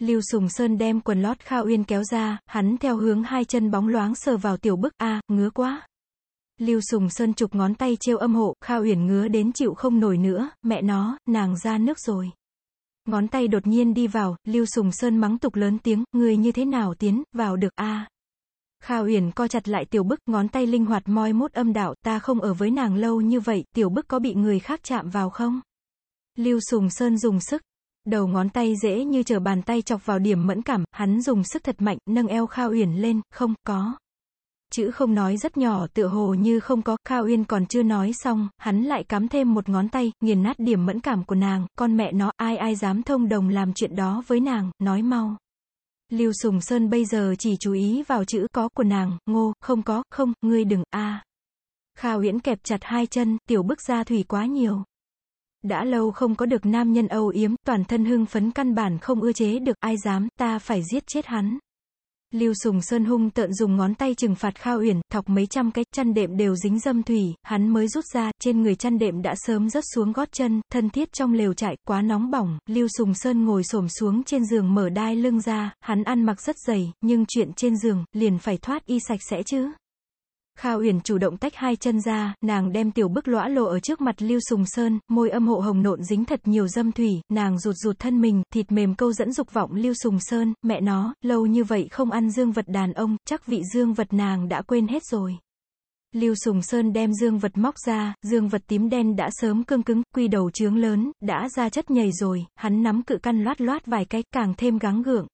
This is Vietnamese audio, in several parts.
Lưu Sùng Sơn đem quần lót Kha Uyên kéo ra, hắn theo hướng hai chân bóng loáng sờ vào tiểu bức, a, ngứa quá. Lưu Sùng Sơn chụp ngón tay trêu âm hộ, Kha Uyển ngứa đến chịu không nổi nữa, mẹ nó, nàng ra nước rồi. Ngón tay đột nhiên đi vào, Lưu Sùng Sơn mắng tục lớn tiếng, người như thế nào tiến, vào được a. Kha Uyển co chặt lại tiểu bức, ngón tay linh hoạt moi mốt âm đạo, ta không ở với nàng lâu như vậy, tiểu bức có bị người khác chạm vào không? Lưu Sùng Sơn dùng sức, đầu ngón tay dễ như chờ bàn tay chọc vào điểm mẫn cảm, hắn dùng sức thật mạnh, nâng eo Kha Uyển lên, không, có. Chữ không nói rất nhỏ tựa hồ như không có, Kha Uyên còn chưa nói xong, hắn lại cắm thêm một ngón tay, nghiền nát điểm mẫn cảm của nàng, con mẹ nó, ai ai dám thông đồng làm chuyện đó với nàng, nói mau. Lưu Sùng Sơn bây giờ chỉ chú ý vào chữ có của nàng, ngô, không có, không, ngươi đừng, a. À. Kha Uyển kẹp chặt hai chân, tiểu bức ra thủy quá nhiều. Đã lâu không có được nam nhân âu yếm, toàn thân hưng phấn căn bản không ưa chế được ai dám, ta phải giết chết hắn. Lưu Sùng Sơn hung tợn dùng ngón tay trừng phạt Kha Uyển, thọc mấy trăm cái chăn đệm đều dính dâm thủy, hắn mới rút ra, trên người chăn đệm đã sớm rớt xuống gót chân, thân thiết trong lều trại, quá nóng bỏng, Lưu Sùng Sơn ngồi xổm xuống trên giường mở đai lưng ra, hắn ăn mặc rất dày, nhưng chuyện trên giường, liền phải thoát y sạch sẽ chứ. Kha Uyển chủ động tách hai chân ra, nàng đem tiểu bức lõa lộ ở trước mặt Lưu Sùng Sơn, môi âm hộ hồng nộn dính thật nhiều dâm thủy, nàng rụt rụt thân mình, thịt mềm câu dẫn dục vọng Lưu Sùng Sơn, mẹ nó, lâu như vậy không ăn dương vật đàn ông, chắc vị dương vật nàng đã quên hết rồi. Lưu Sùng Sơn đem dương vật móc ra, dương vật tím đen đã sớm cương cứng, quy đầu trướng lớn, đã ra chất nhầy rồi, hắn nắm cự căn loát loát vài cái, càng thêm gắng gượng.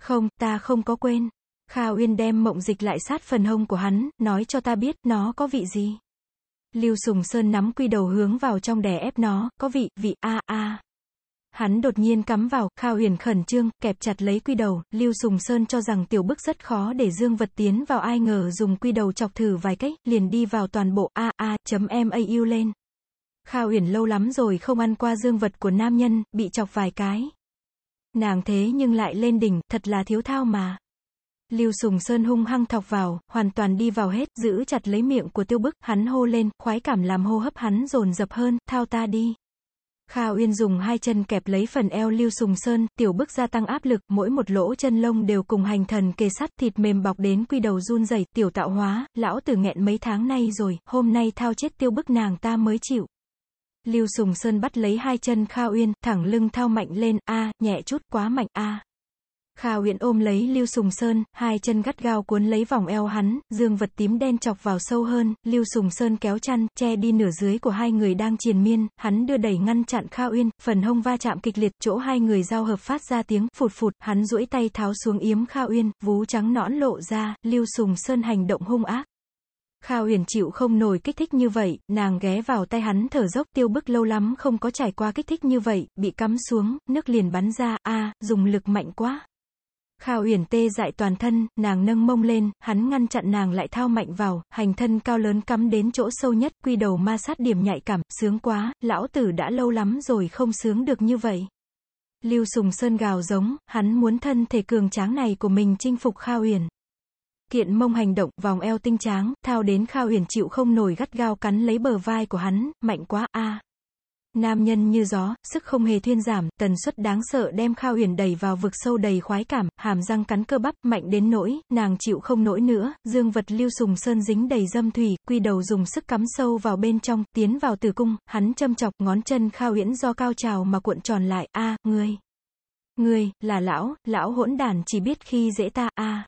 Không, ta không có quên. Kha Uyên đem mộng dịch lại sát phần hông của hắn, nói cho ta biết, nó có vị gì. Lưu Sùng Sơn nắm quy đầu hướng vào trong đè ép nó, có vị, vị, a a. Hắn đột nhiên cắm vào, Kha Huyền khẩn trương, kẹp chặt lấy quy đầu, Lưu Sùng Sơn cho rằng tiểu bức rất khó để dương vật tiến vào ai ngờ dùng quy đầu chọc thử vài cách, liền đi vào toàn bộ a a chấm em yêu lên. Kha Huyền lâu lắm rồi không ăn qua dương vật của nam nhân, bị chọc vài cái. Nàng thế nhưng lại lên đỉnh, thật là thiếu thao mà. Lưu Sùng Sơn hung hăng thọc vào, hoàn toàn đi vào hết, giữ chặt lấy miệng của tiêu bức, hắn hô lên, khoái cảm làm hô hấp hắn dồn dập hơn, thao ta đi. Kha Uyên dùng hai chân kẹp lấy phần eo Lưu Sùng Sơn, tiểu bức gia tăng áp lực, mỗi một lỗ chân lông đều cùng hành thần kề sắt thịt mềm bọc đến quy đầu run rẩy, tiểu tạo hóa, lão tử nghẹn mấy tháng nay rồi, hôm nay thao chết tiêu bức nàng ta mới chịu. Lưu Sùng Sơn bắt lấy hai chân Kha Uyên, thẳng lưng thao mạnh lên, a, nhẹ chút, quá mạnh a. Kha Uyển ôm lấy Lưu Sùng Sơn, hai chân gắt gao cuốn lấy vòng eo hắn, dương vật tím đen chọc vào sâu hơn, Lưu Sùng Sơn kéo chăn, che đi nửa dưới của hai người đang triền miên, hắn đưa đẩy ngăn chặn Kha Uyên, phần hông va chạm kịch liệt, chỗ hai người giao hợp phát ra tiếng phụt phụt, hắn duỗi tay tháo xuống yếm Kha Uyên, vú trắng nõn lộ ra, Lưu Sùng Sơn hành động hung ác. Kha Uyển chịu không nổi kích thích như vậy, nàng ghé vào tay hắn thở dốc tiêu bức lâu lắm không có trải qua kích thích như vậy, bị cắm xuống, nước liền bắn ra, a, dùng lực mạnh quá. Kha Uyển tê dại toàn thân, nàng nâng mông lên, hắn ngăn chặn nàng lại thao mạnh vào, hành thân cao lớn cắm đến chỗ sâu nhất, quy đầu ma sát điểm nhạy cảm, sướng quá, lão tử đã lâu lắm rồi không sướng được như vậy. Lưu Sùng Sơn gào giống, hắn muốn thân thể cường tráng này của mình chinh phục Kha Uyển. Kiện mông hành động, vòng eo tinh tráng, thao đến Kha Uyển chịu không nổi gắt gao cắn lấy bờ vai của hắn, mạnh quá, a. Nam nhân như gió, sức không hề thuyên giảm, tần suất đáng sợ đem khao Uyển đẩy vào vực sâu đầy khoái cảm, hàm răng cắn cơ bắp, mạnh đến nỗi, nàng chịu không nổi nữa, dương vật lưu sùng sơn dính đầy dâm thủy, quy đầu dùng sức cắm sâu vào bên trong, tiến vào tử cung, hắn châm chọc, ngón chân khao Uyển do cao trào mà cuộn tròn lại, a, ngươi. Ngươi, là lão, lão hỗn đàn chỉ biết khi dễ ta, a.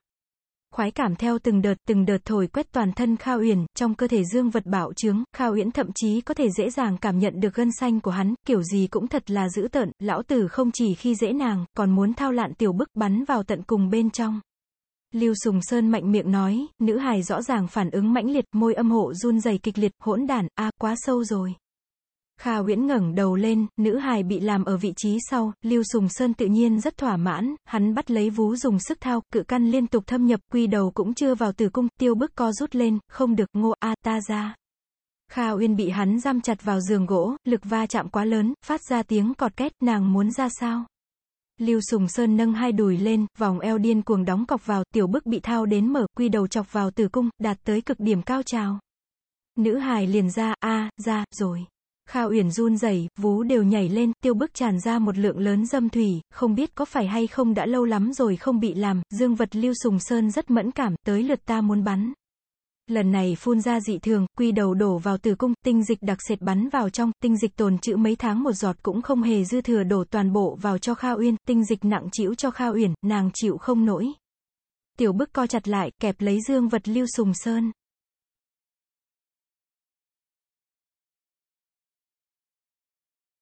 Khoái cảm theo từng đợt, từng đợt thổi quét toàn thân Kha Uyển, trong cơ thể dương vật bạo trướng, Kha Uyển thậm chí có thể dễ dàng cảm nhận được gân xanh của hắn, kiểu gì cũng thật là dữ tợn, lão tử không chỉ khi dễ nàng, còn muốn thao lạn tiểu bức bắn vào tận cùng bên trong. Lưu Sùng Sơn mạnh miệng nói, nữ hài rõ ràng phản ứng mãnh liệt, môi âm hộ run rẩy kịch liệt, hỗn đản, a quá sâu rồi. Kha Uyển ngẩng đầu lên, nữ hài bị làm ở vị trí sau, Lưu Sùng Sơn tự nhiên rất thỏa mãn, hắn bắt lấy vú dùng sức thao, cự căn liên tục thâm nhập, quy đầu cũng chưa vào tử cung, tiêu bức co rút lên, không được, ngô a ta ra. Kha Uyên bị hắn giam chặt vào giường gỗ, lực va chạm quá lớn, phát ra tiếng cọt két, nàng muốn ra sao? Lưu Sùng Sơn nâng hai đùi lên, vòng eo điên cuồng đóng cọc vào, tiểu bức bị thao đến mở, quy đầu chọc vào tử cung, đạt tới cực điểm cao trào. Nữ hài liền ra, a, ra, rồi. Kha Uyển run rẩy, vú đều nhảy lên, tiêu bức tràn ra một lượng lớn dâm thủy, không biết có phải hay không đã lâu lắm rồi không bị làm, dương vật lưu sùng sơn rất mẫn cảm, tới lượt ta muốn bắn. Lần này phun ra dị thường, quy đầu đổ vào tử cung, tinh dịch đặc sệt bắn vào trong, tinh dịch tồn trữ mấy tháng một giọt cũng không hề dư thừa đổ toàn bộ vào cho Kha Uyên, tinh dịch nặng chịu cho Kha Uyển, nàng chịu không nổi. Tiểu bức co chặt lại, kẹp lấy dương vật lưu sùng sơn.